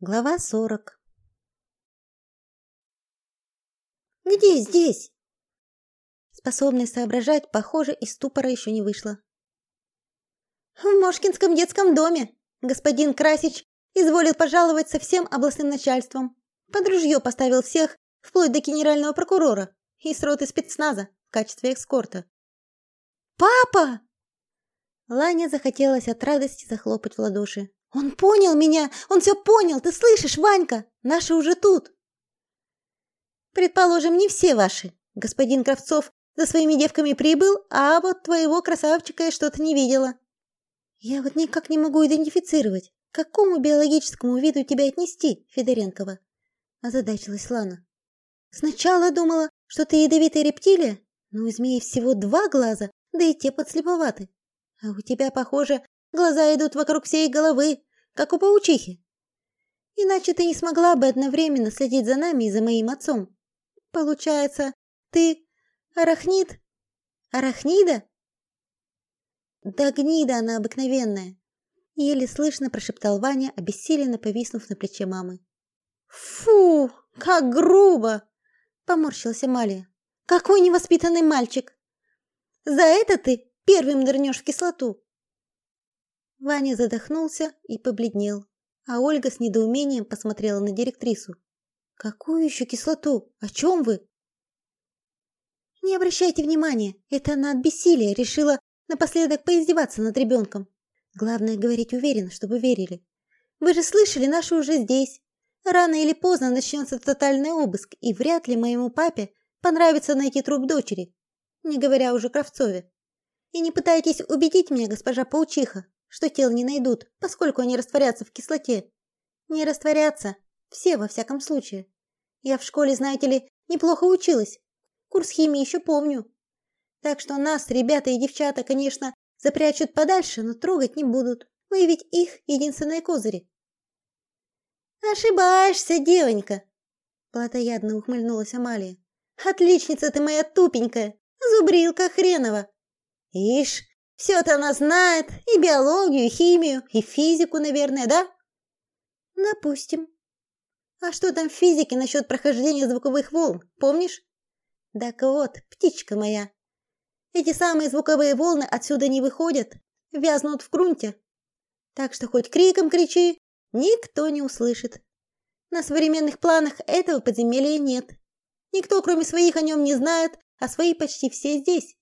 Глава сорок. Где здесь? Способный соображать, похоже, из ступора еще не вышла. В Мошкинском детском доме. Господин Красич изволил пожаловать со всем областным начальством. Под ружье поставил всех, вплоть до генерального прокурора и с роты спецназа в качестве эскорта. Папа! Ланя захотелось от радости захлопать в ладоши. Он понял меня, он все понял, ты слышишь, Ванька? Наши уже тут. Предположим, не все ваши. Господин Кравцов за своими девками прибыл, а вот твоего красавчика я что-то не видела. Я вот никак не могу идентифицировать, к какому биологическому виду тебя отнести, Федоренкова. Озадачилась Лана. Сначала думала, что ты ядовитая рептилия, но у змеи всего два глаза, да и те подслеповаты. А у тебя, похоже, глаза идут вокруг всей головы, как у паучихи. Иначе ты не смогла бы одновременно следить за нами и за моим отцом. Получается, ты арахнид? Арахнида? Да гнида она обыкновенная, еле слышно прошептал Ваня, обессиленно повиснув на плече мамы. Фу, как грубо, поморщилась Амалия. Какой невоспитанный мальчик. За это ты первым нырнешь в кислоту. Ваня задохнулся и побледнел, а Ольга с недоумением посмотрела на директрису. Какую еще кислоту? О чем вы? Не обращайте внимания, это она от бессилия решила напоследок поиздеваться над ребенком. Главное говорить уверенно, чтобы верили. Вы же слышали, наши уже здесь. Рано или поздно начнется тотальный обыск, и вряд ли моему папе понравится найти труп дочери, не говоря уже Кравцове. И не пытайтесь убедить меня, госпожа паучиха, что тел не найдут, поскольку они растворятся в кислоте. Не растворятся. Все, во всяком случае. Я в школе, знаете ли, неплохо училась. Курс химии еще помню. Так что нас, ребята и девчата, конечно, запрячут подальше, но трогать не будут. Мы ведь их единственные козыри. Ошибаешься, девонька, плотоядно ухмыльнулась Амалия. Отличница ты моя тупенькая, зубрилка хренова. Ишь, все-то она знает и биологию, и химию, и физику, наверное, да? Допустим. А что там в физике насчет прохождения звуковых волн, помнишь? Так вот, птичка моя, эти самые звуковые волны отсюда не выходят, вязнут в грунте. Так что хоть криком кричи, никто не услышит. На современных планах этого подземелья нет. Никто, кроме своих, о нем не знает, а свои почти все здесь.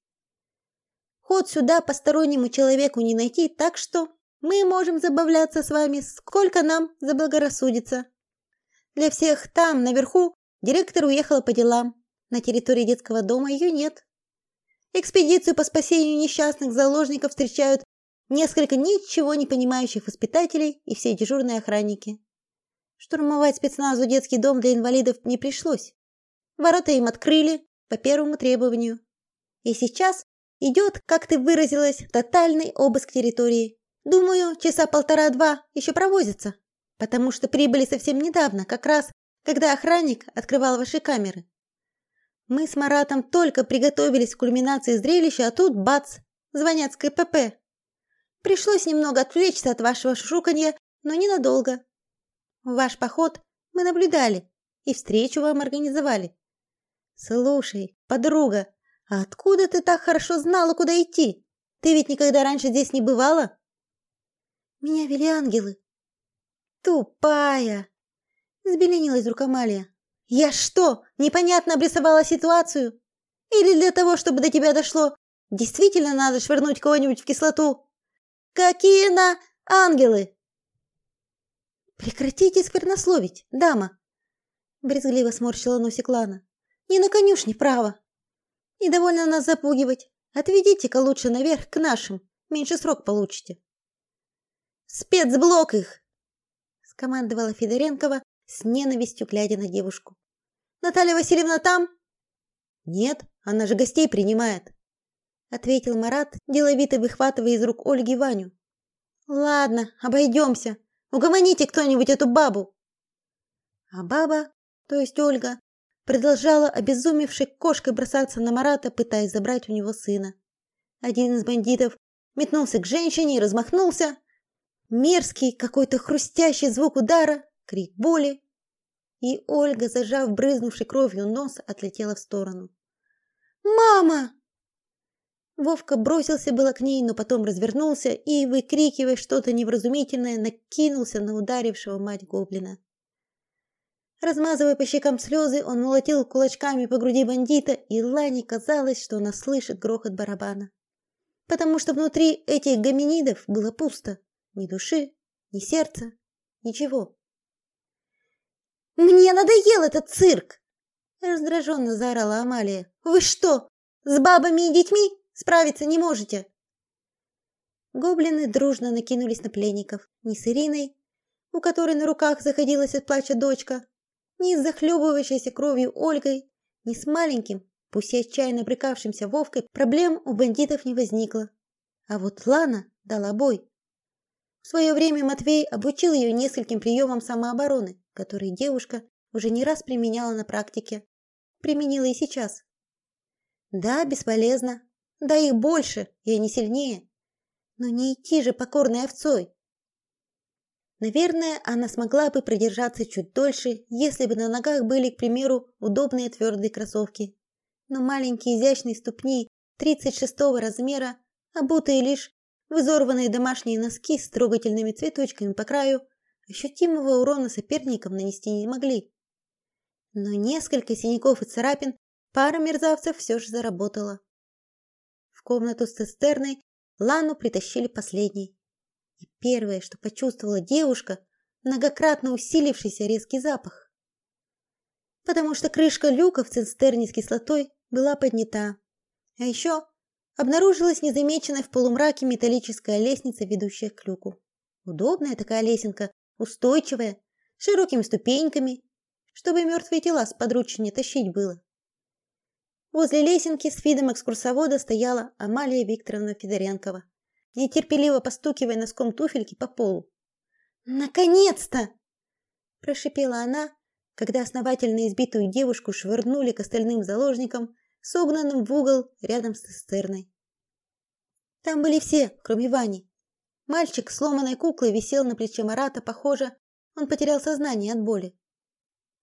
Ход сюда постороннему человеку не найти, так что мы можем забавляться с вами сколько нам заблагорассудится. Для всех там, наверху, директор уехала по делам. На территории детского дома ее нет. Экспедицию по спасению несчастных заложников встречают несколько ничего не понимающих воспитателей и все дежурные охранники. Штурмовать спецназу детский дом для инвалидов не пришлось. Ворота им открыли по первому требованию. И сейчас Идет, как ты выразилась, тотальный обыск территории. Думаю, часа полтора-два еще провозятся, потому что прибыли совсем недавно, как раз когда охранник открывал ваши камеры. Мы с Маратом только приготовились к кульминации зрелища, а тут бац, звонят с КПП. Пришлось немного отвлечься от вашего шушуканья, но ненадолго. Ваш поход мы наблюдали и встречу вам организовали. Слушай, подруга, откуда ты так хорошо знала, куда идти? Ты ведь никогда раньше здесь не бывала? Меня вели ангелы. Тупая. Взбеленилась вдруг Амалия. Я что, непонятно обрисовала ситуацию? Или для того, чтобы до тебя дошло, действительно надо швырнуть кого-нибудь в кислоту? Какие на ангелы? Прекратите сквернословить, дама. Брезгливо сморщила носик Лана. Не на конюшне, право. И довольно нас запугивать. Отведите-ка лучше наверх к нашим. Меньше срок получите. Спецблок их, скомандовала Федоренкова с ненавистью глядя на девушку. Наталья Васильевна там? Нет, она же гостей принимает, ответил Марат, деловито выхватывая из рук Ольги Ваню. Ладно, обойдемся. Угомоните кто-нибудь эту бабу. А баба, то есть Ольга, продолжала обезумевшей кошкой бросаться на Марата, пытаясь забрать у него сына. Один из бандитов метнулся к женщине и размахнулся. Мерзкий какой-то хрустящий звук удара крик боли, и Ольга, зажав брызнувший кровью нос, отлетела в сторону. «Мама!» Вовка бросился было к ней, но потом развернулся и, выкрикивая что-то невразумительное, накинулся на ударившего мать гоблина. Размазывая по щекам слезы, он молотил кулачками по груди бандита, и Лане казалось, что она слышит грохот барабана. Потому что внутри этих гоминидов было пусто. Ни души, ни сердца, ничего. «Мне надоел этот цирк!» Раздраженно заорала Амалия. «Вы что, с бабами и детьми справиться не можете?» Гоблины дружно накинулись на пленников. Ни с Ириной, у которой на руках заходилась от плача дочка, ни с захлебывающейся кровью Ольгой, ни с маленьким, пусть и отчаянно брыкавшимся Вовкой, проблем у бандитов не возникло. А вот Лана дала бой. В свое время Матвей обучил ее нескольким приемам самообороны, которые девушка уже не раз применяла на практике. Применила и сейчас. Да, бесполезно. Да их больше, и они сильнее. Но не идти же покорной овцой. Наверное, она смогла бы продержаться чуть дольше, если бы на ногах были, к примеру, удобные твердые кроссовки. Но маленькие изящные ступни 36 размера, обутые лишь в изорванные домашние носки с трогательными цветочками по краю, ощутимого урона соперникам нанести не могли. Но несколько синяков и царапин пара мерзавцев все же заработала. В комнату с цистерной Лану притащили последней. И первое, что почувствовала девушка, многократно усилившийся резкий запах. Потому что крышка люка в цистерне с кислотой была поднята. А еще обнаружилась незамеченная в полумраке металлическая лестница, ведущая к люку. Удобная такая лесенка, устойчивая, с широкими ступеньками, чтобы мертвые тела с подручнее тащить было. Возле лесенки с видом экскурсовода стояла Амалия Викторовна Федоренкова нетерпеливо постукивая носком туфельки по полу. «Наконец-то!» – прошипела она, когда основательно избитую девушку швырнули к остальным заложникам, согнанным в угол рядом с цистерной. Там были все, кроме Вани. Мальчик сломанной куклой висел на плече Марата, похоже, он потерял сознание от боли.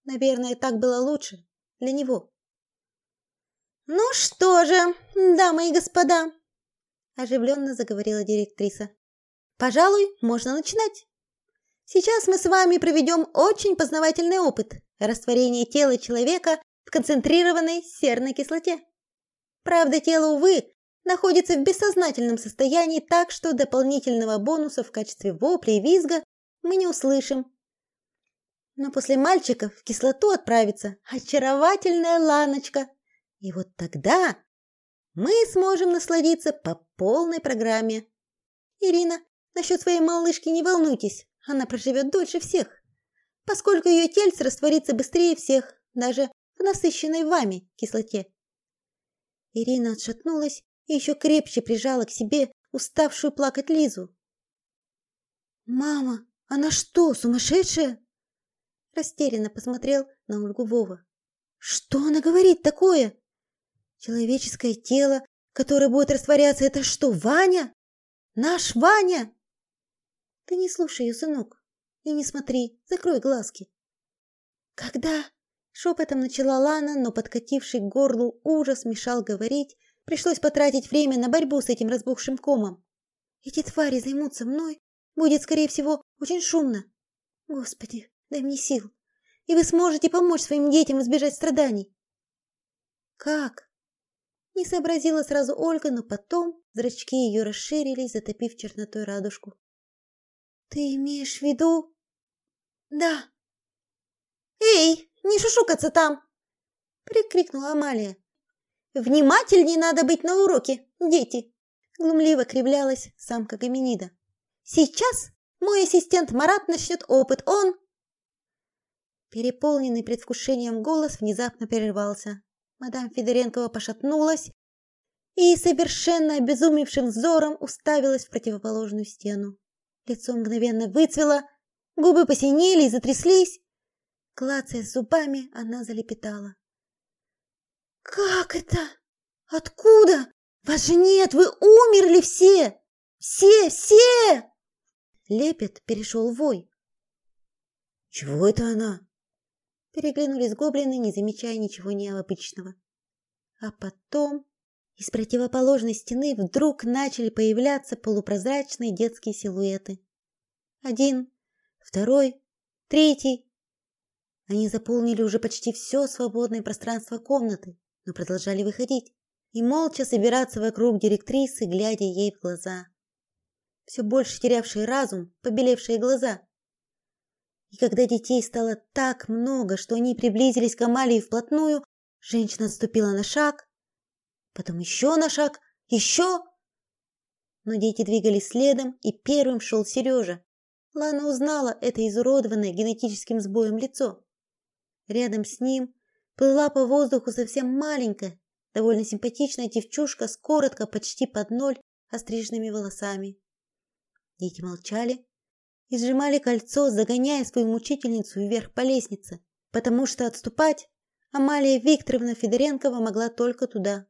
Наверное, так было лучше для него. Ну что же, дамы и господа, оживленно заговорила директриса. Пожалуй, можно начинать. Сейчас мы с вами проведем очень познавательный опыт растворения тела человека в концентрированной серной кислоте. Правда, тело, увы, находится в бессознательном состоянии, так что дополнительного бонуса в качестве вопля и визга мы не услышим. Но после мальчика в кислоту отправится очаровательная Ланочка. И вот тогда мы сможем насладиться по полной программе. Ирина, насчет своей малышки не волнуйтесь, она проживет дольше всех, поскольку ее тельце растворится быстрее всех, даже в насыщенной вами кислоте. Ирина отшатнулась и еще крепче прижала к себе уставшую плакать Лизу. Мама, она что, сумасшедшая? Растерянно посмотрел на Ольгу Вова. Что она говорит такое? Человеческое тело, которое будет растворяться, это что, Ваня? Наш Ваня? Ты не слушай ее, сынок, и не смотри, закрой глазки. Когда? Шепотом начала Лана, но подкативший к горлу ужас мешал говорить, пришлось потратить время на борьбу с этим разбухшим комом. Эти твари займутся мной, будет, скорее всего, очень шумно. Господи, дай мне сил, и вы сможете помочь своим детям избежать страданий. Как? Не сообразила сразу Ольга, но потом зрачки ее расширились, затопив чернотой радужку. Ты имеешь в виду? Да. Эй, не шушукаться там, прикрикнула Амалия. Внимательнее надо быть на уроке, дети, глумливо кривлялась самка гоминида. Сейчас мой ассистент Марат начнет опыт. Он Переполненный предвкушением голос внезапно прервался. Мадам Федоренкова пошатнулась и совершенно обезумевшим взором уставилась в противоположную стену. Лицо мгновенно выцвело, губы посинели и затряслись. Клацая зубами, она залепетала. «Как это? Откуда? Вас же нет, вы умерли все! Все, все!» Лепет перешел в вой. Чего это она? Переглянулись гоблины, не замечая ничего необычного. А потом из противоположной стены вдруг начали появляться полупрозрачные детские силуэты. Один, второй, третий. Они заполнили уже почти все свободное пространство комнаты, но продолжали выходить и молча собираться вокруг директрисы, глядя ей в глаза. Все больше терявшие разум, побелевшие глаза. И когда детей стало так много, что они приблизились к Амалии вплотную, женщина отступила на шаг, потом еще на шаг, еще. Но дети двигались следом, и первым шел Сережа. Лана узнала это изуродованное генетическим сбоем лицо. Рядом с ним плыла по воздуху совсем маленькая, довольно симпатичная девчушка с коротко, почти под ноль, остриженными волосами. Дети молчали и сжимали кольцо, загоняя свою мучительницу вверх по лестнице, потому что отступать Амалия Викторовна Федоренкова могла только туда.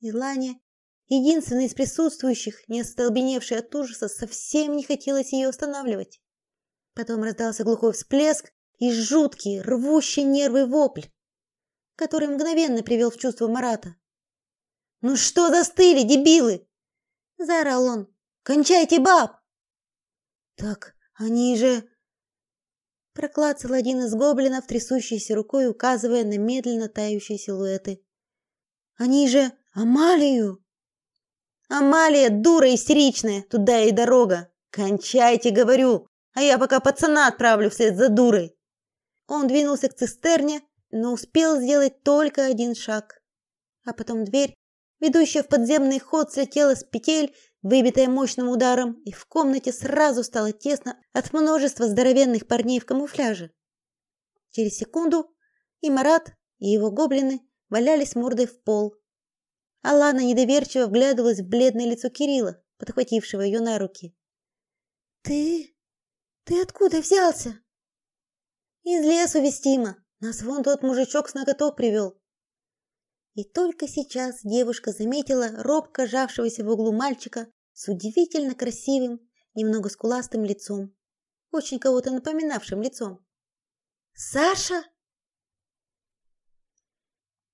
И Лане, единственной из присутствующих, не остолбеневшей от ужаса, совсем не хотелось ее останавливать. Потом раздался глухой всплеск и жуткий, рвущий нервы вопль, который мгновенно привел в чувство Марата. «Ну что застыли, дебилы?» – заорал он. «Кончайте баб!» «Так они же...» Проклацал один из гоблинов, трясущейся рукой, указывая на медленно тающие силуэты. «Они же Амалию!» «Амалия, дура истеричная, туда и дорога! Кончайте, говорю, а я пока пацана отправлю вслед за дурой!» Он двинулся к цистерне, но успел сделать только один шаг. А потом дверь, ведущая в подземный ход, слетела с петель, выбитая мощным ударом, и в комнате сразу стало тесно от множества здоровенных парней в камуфляже. Через секунду и Марат, и его гоблины валялись мордой в пол. Алана недоверчиво вглядывалась в бледное лицо Кирилла, подхватившего ее на руки. «Ты... ты откуда взялся?» Из лесу вестимо. Нас вон тот мужичок с ноготок привел. И только сейчас девушка заметила робко жавшегося в углу мальчика с удивительно красивым, немного скуластым лицом, очень кого-то напоминавшим лицом. Саша